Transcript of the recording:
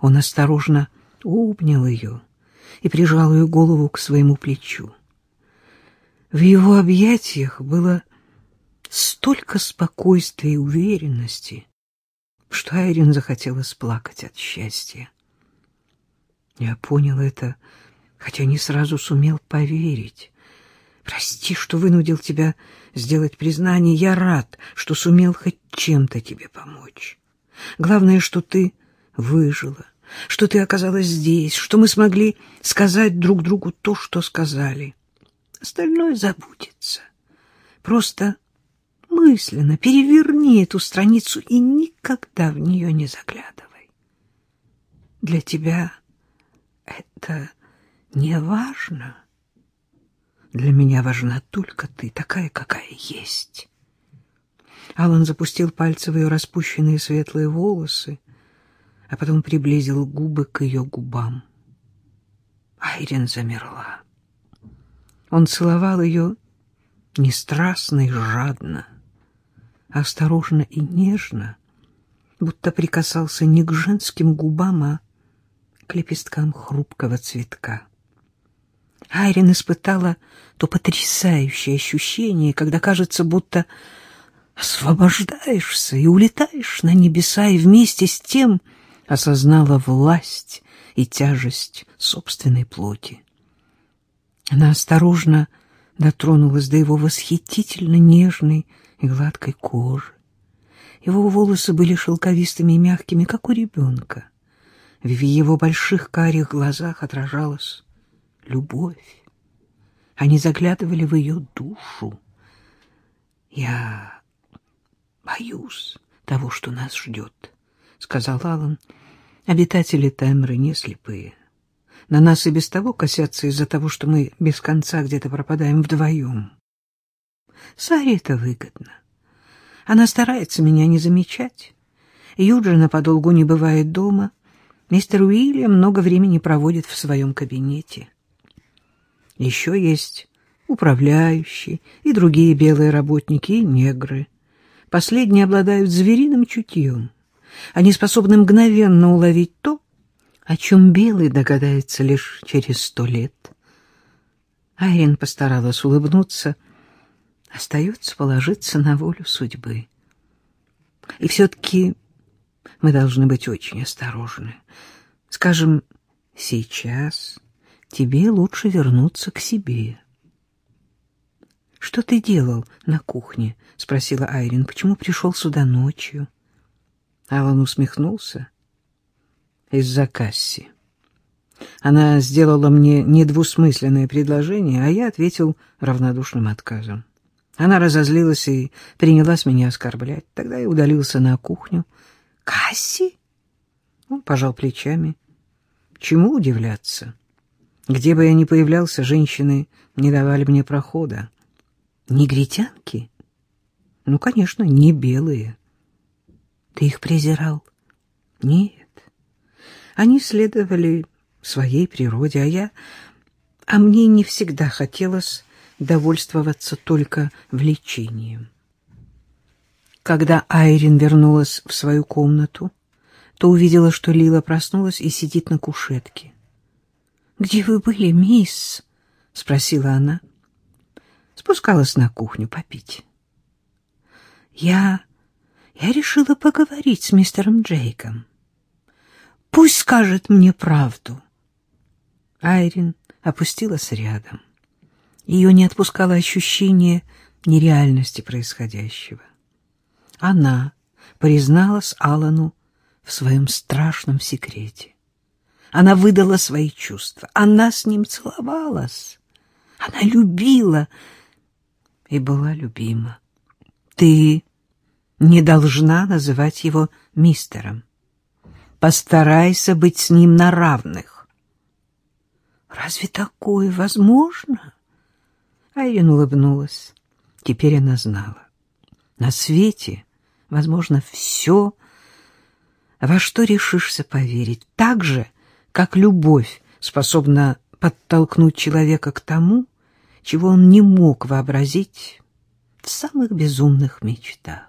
Он осторожно обнял ее и прижал ее голову к своему плечу. В его объятиях было столько спокойствия и уверенности, что Айрин захотела сплакать от счастья. Я понял это, хотя не сразу сумел поверить. Прости, что вынудил тебя сделать признание. Я рад, что сумел хоть чем-то тебе помочь. Главное, что ты выжила, что ты оказалась здесь, что мы смогли сказать друг другу то, что сказали. Остальное забудется. Просто мысленно переверни эту страницу и никогда в нее не заглядывай. Для тебя это не важно. Для меня важна только ты, такая, какая есть. Алан запустил пальцы в ее распущенные светлые волосы, а потом приблизил губы к ее губам. Айрин замерла. Он целовал ее не страстно и жадно, а осторожно и нежно, будто прикасался не к женским губам, а к лепесткам хрупкого цветка. Айрин испытала то потрясающее ощущение, когда кажется, будто освобождаешься и улетаешь на небеса, и вместе с тем осознала власть и тяжесть собственной плоти. Она осторожно дотронулась до его восхитительно нежной и гладкой кожи. Его волосы были шелковистыми и мягкими, как у ребенка. В его больших карих глазах отражалась любовь. Они заглядывали в ее душу. «Я боюсь того, что нас ждет», — сказал Аллан. «Обитатели Темры не слепые. На нас и без того косятся из-за того, что мы без конца где-то пропадаем вдвоем. Саре это выгодно. Она старается меня не замечать. Юджина подолгу не бывает дома. Мистер Уильям много времени проводит в своем кабинете. Еще есть управляющие и другие белые работники, и негры. Последние обладают звериным чутьем. Они способны мгновенно уловить то, о чем белый догадается лишь через сто лет. Айрин постаралась улыбнуться. Остается положиться на волю судьбы. И все-таки мы должны быть очень осторожны. Скажем, сейчас тебе лучше вернуться к себе. — Что ты делал на кухне? — спросила Айрин. — Почему пришел сюда ночью? Алан усмехнулся из-за Касси. Она сделала мне недвусмысленное предложение, а я ответил равнодушным отказом. Она разозлилась и принялась меня оскорблять. Тогда я удалился на кухню. «Касси?» Он пожал плечами. «Чему удивляться? Где бы я ни появлялся, женщины не давали мне прохода. Негритянки? Ну, конечно, не белые. Ты их презирал?» «Нет. Они следовали своей природе, а я... А мне не всегда хотелось довольствоваться только влечением. Когда Айрин вернулась в свою комнату, то увидела, что Лила проснулась и сидит на кушетке. — Где вы были, мисс? — спросила она. Спускалась на кухню попить. — Я... я решила поговорить с мистером Джейком. Пусть скажет мне правду. Айрин опустилась рядом. Ее не отпускало ощущение нереальности происходящего. Она призналась Алану в своем страшном секрете. Она выдала свои чувства. Она с ним целовалась. Она любила и была любима. Ты не должна называть его мистером постарайся быть с ним на равных. Разве такое возможно? Айрин улыбнулась. Теперь она знала. На свете возможно все, во что решишься поверить, так же, как любовь способна подтолкнуть человека к тому, чего он не мог вообразить в самых безумных мечтах.